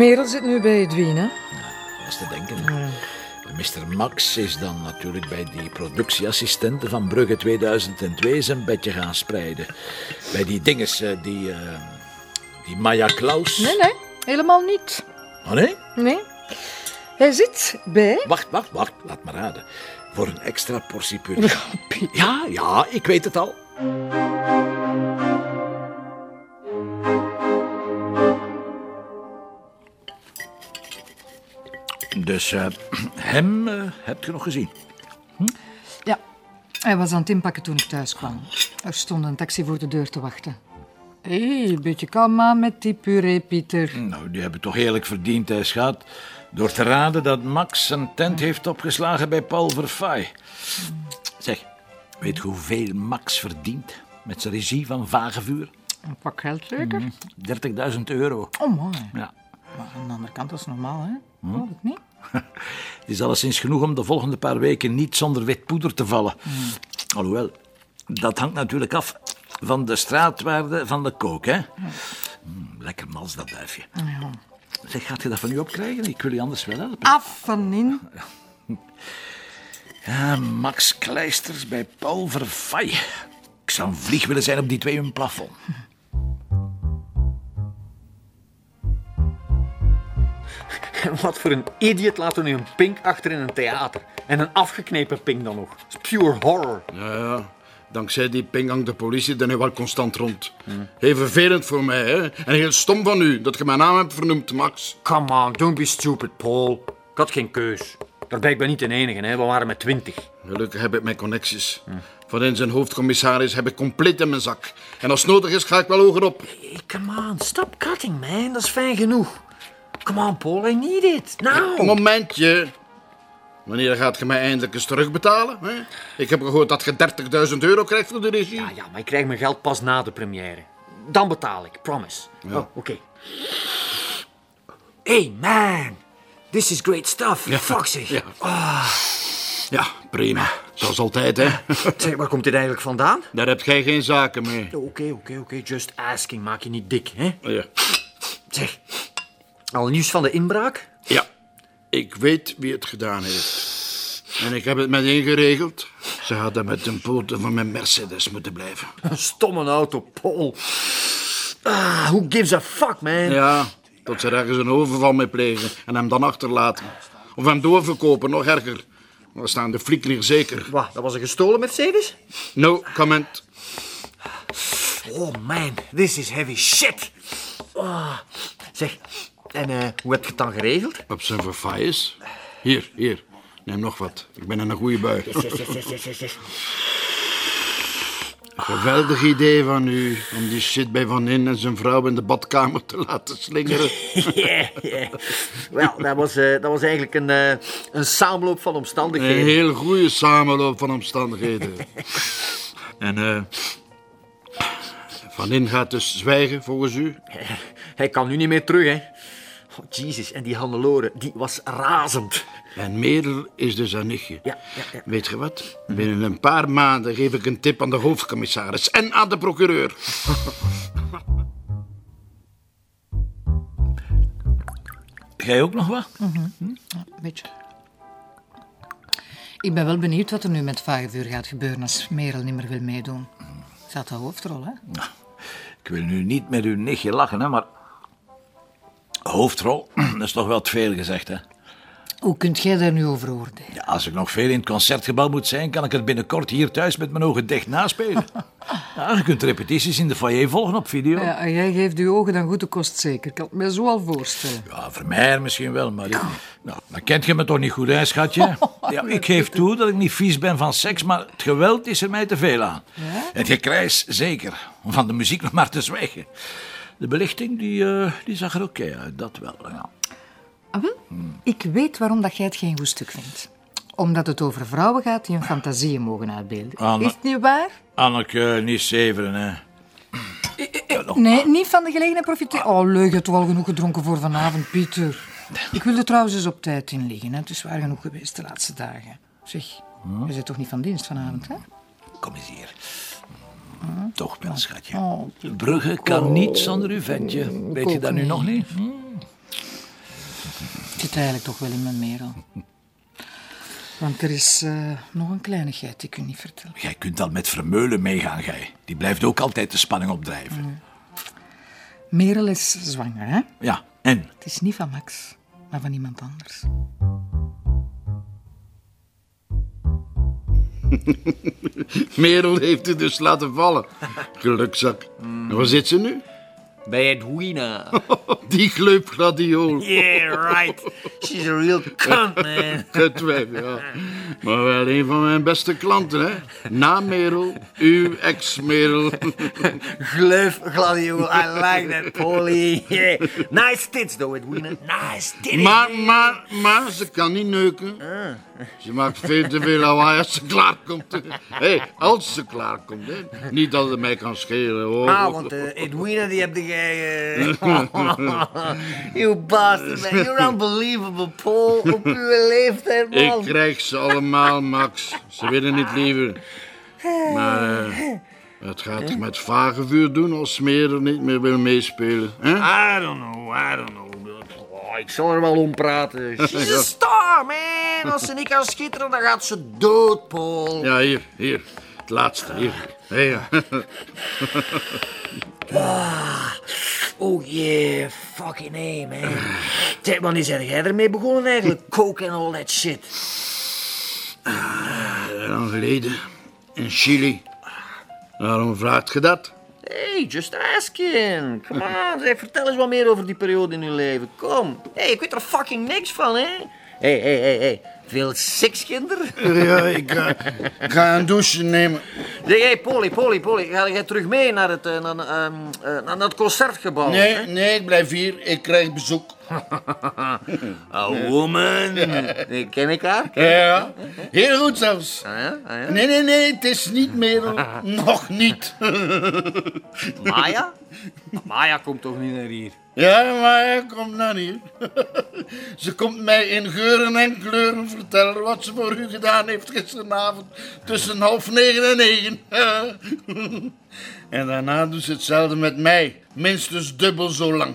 Merel zit nu bij Edwin, hè? Dat is te denken. hè. Mr. Max is dan natuurlijk bij die productieassistenten van Brugge 2002 zijn bedje gaan spreiden. Bij die dinges, eh, die, eh, die Maya Klaus. Nee, nee, helemaal niet. Oh nee? Nee. Hij zit bij... Wacht, wacht, wacht. Laat me raden. Voor een extra portie puree. Ja, ja, ik weet het al. Dus eh, hem eh, heb je nog gezien? Ja, hij was aan het inpakken toen ik thuis kwam. Er stond een taxi voor de deur te wachten. Hé, een beetje kalm aan met die puree, Pieter. Nou, die hebben toch heerlijk verdiend, hè, schat. Door te raden dat Max zijn tent heeft opgeslagen bij Paul Verfaai. Zeg, weet je hoeveel Max verdient met zijn regie van Vagevuur? Een pak geld zeker? 30.000 euro. Oh, mooi. Ja. Andere kant, dat is normaal, hè? Geloof ik niet? Het is alleszins genoeg om de volgende paar weken niet zonder wit poeder te vallen. Alhoewel, dat hangt natuurlijk af van de straatwaarde van de kook, hè? Mm, lekker mals, dat duifje. Ja. Zeg, gaat je dat van u opkrijgen? Ik wil je anders wel helpen. Af van in. Ja, Max Kleisters bij Paul Verfaai. Ik zou een vlieg willen zijn op die twee in een plafond. Wat voor een idiot laat er nu een pink achter in een theater. En een afgeknepen pink dan nog. Is pure horror. Ja, ja. Dankzij die ping hangt de politie er nu wel constant rond. Heel vervelend voor mij, hè. En heel stom van u dat je mijn naam hebt vernoemd, Max. Come on, don't be stupid, Paul. Ik had geen keus. Daarbij, ik ben niet de enige, hè. we waren met twintig. Gelukkig heb ik mijn connecties. Van in zijn hoofdcommissaris heb ik compleet in mijn zak. En als nodig is, ga ik wel hoger op. Hey, come on, stop cutting, man. Dat is fijn genoeg. Come on, Paul, I need it. Now. Een momentje. Wanneer gaat je mij eindelijk eens terugbetalen? Hè? Ik heb gehoord dat je 30.000 euro krijgt voor de regie. Ja, ja, maar ik krijg mijn geld pas na de première. Dan betaal ik, promise. Oh, oké. Hey, man. This is great stuff. Fuck zeg. Ja. Ja, prima. Zoals altijd, hè. Zeg, waar komt dit eigenlijk vandaan? Daar heb jij geen zaken mee. Oké, oké, oké. Just asking. Maak je niet dik, hè? Ja. Zeg, al nieuws van de inbraak? ja, ik weet wie het gedaan heeft. En ik heb het meteen geregeld. Ze hadden met een poten van mijn Mercedes moeten blijven. Een stomme auto, Paul. Ah, who gives a fuck, man? Ja, tot ze ergens een overval mee plegen en hem dan achterlaten. Of hem doorverkopen, nog erger. Dan staan de flikken hier zeker. Wat, dat was een gestolen Mercedes? No comment. Oh, man. This is heavy shit. Ah. Zeg, en eh, hoe heb je het dan geregeld? Op zijn verfailles. Hier, hier. Neem nog wat. Ik ben in een goede bui. Geweldig idee van u om die shit bij Van In en zijn vrouw in de badkamer te laten slingeren. Ja, ja. Wel, dat was, eh, dat was eigenlijk een, eh, een samenloop van Een omstandigheden. heel goede samenloop van omstandigheden. En eh Van In gaat dus zwijgen volgens u? Hij kan nu niet meer terug, hè. Oh, Jezus, en die Hannelore, die was razend. En Merel is dus haar nichtje. Ja, ja, ja. Weet je wat? Binnen een paar maanden geef ik een tip aan de hoofdcommissaris en aan de procureur. Jij ook nog wat? Weet je. Ik ben wel benieuwd wat er nu met Vagevuur gaat gebeuren als Merel niet meer wil meedoen. Ze had de hoofdrol, hè? Ik wil nu niet met uw nichtje lachen, hè, maar... Hoofdrol, dat is toch wel te veel gezegd, hè? Hoe kunt jij daar nu over oordelen? Ja, als ik nog veel in het concertgebouw moet zijn, kan ik het binnenkort hier thuis met mijn ogen dicht naspelen. Ja, je kunt repetities in de foyer volgen op video. Ja, en jij geeft uw ogen dan goed de kost zeker. Ik kan het me zo al voorstellen. Ja, voor mij misschien wel, maar... Ik, nou, maar kent je me toch niet goed, hè, schatje? Ja, ik geef toe dat ik niet vies ben van seks, maar het geweld is er mij te veel aan. Het gekrijs zeker, om van de muziek nog maar te zwijgen. De belichting, die, eh, die zag er oké uit, dat wel. Ja. Ah, wel? Ik weet waarom dat jij het geen goed stuk vindt. Omdat het over vrouwen gaat die hun fantasieën mogen uitbeelden. Anne. Is het niet waar? Anneke, niet zeveren, hè. Nee, niet van de gelegenheid profiteren. Oh, leuk, je hebt al genoeg gedronken voor vanavond, Pieter. Ik wil er trouwens eens op tijd in liggen. Hè. Het is waar genoeg geweest de laatste dagen. Zeg, je bent toch niet van dienst vanavond, hè? Kom eens hier. Toch wel, schatje. Oh, Brugge kan niet zonder uw ventje. Weet je dat nu nog niet? Hm? het eigenlijk toch wel in mijn merel. Want er is eh, nog een kleinigheid die ik u niet vertel. Jij kunt al met Vermeulen meegaan, gij. Die blijft ook altijd de spanning opdrijven. Merel is zwanger, hè? Ja, en? Het is niet van Max, maar van iemand anders. Merel heeft u dus laten vallen. Gelukzak. En waar zit ze nu? Bij Edwina. Die gleupgladiool. Yeah, right. She's a real cunt, man. Het wijf, ja. Maar wel een van mijn beste klanten, hè. Na Merel, uw ex-Merel. Gleuf gladiool. I like that, Polly. Yeah. Nice tits, though, Edwina. Nice tits. Maar, maar, maar, ze kan niet neuken. Ze maakt veel te veel lawaai als ze klaarkomt. Hé, hey, als ze klaarkomt, hè. Niet dat het mij kan schelen, hoor. Ah, want eh, Edwina, die heb eh, you bastard, man. You're unbelievable, Paul. Op uw leeftijd, Ik man. krijg ze allemaal, Max. Ze willen niet liever. Maar eh, het gaat toch met vagevuur doen als Smerer niet meer wil meespelen. Hè? I don't know, I don't know. Oh, ik zal er wel om praten. She's a star, man. Als ze niet kan schitteren, dan gaat ze dood, Paul. Ja, hier, hier. Het laatste, hier. Ja. Oh yeah, fucking A, man. Zeg, wanneer zijn jij ermee begonnen eigenlijk? Coke en all that shit. Lang geleden. In Chili. Waarom vraagt je dat? Hey, just asking. Come on, zeg, vertel eens wat meer over die periode in uw leven. Kom. Hey, ik weet er fucking niks van, hè? Hey, hey, hey, hey. Veel sekskinderen? Ja, ik ga, ik ga een douche nemen. Zeg, hey, Polly, Polly, Polly. Ga jij terug mee naar het, eh, naar, ehm, eh, naar het concertgebouw? Nee, nee, ik blijf hier. Ik krijg bezoek. A woman. Ken ik haar? Ja, heel goed zelfs. Ah, ja? Ah, ja? Nee, nee, nee, het is niet Merel. Nog niet. Maya? Maya komt toch niet naar hier? Ja, hij komt naar hier. Ze komt mij in geuren en kleuren vertellen wat ze voor u gedaan heeft gisteravond tussen half negen en negen. En daarna doet ze hetzelfde met mij, minstens dubbel zo lang.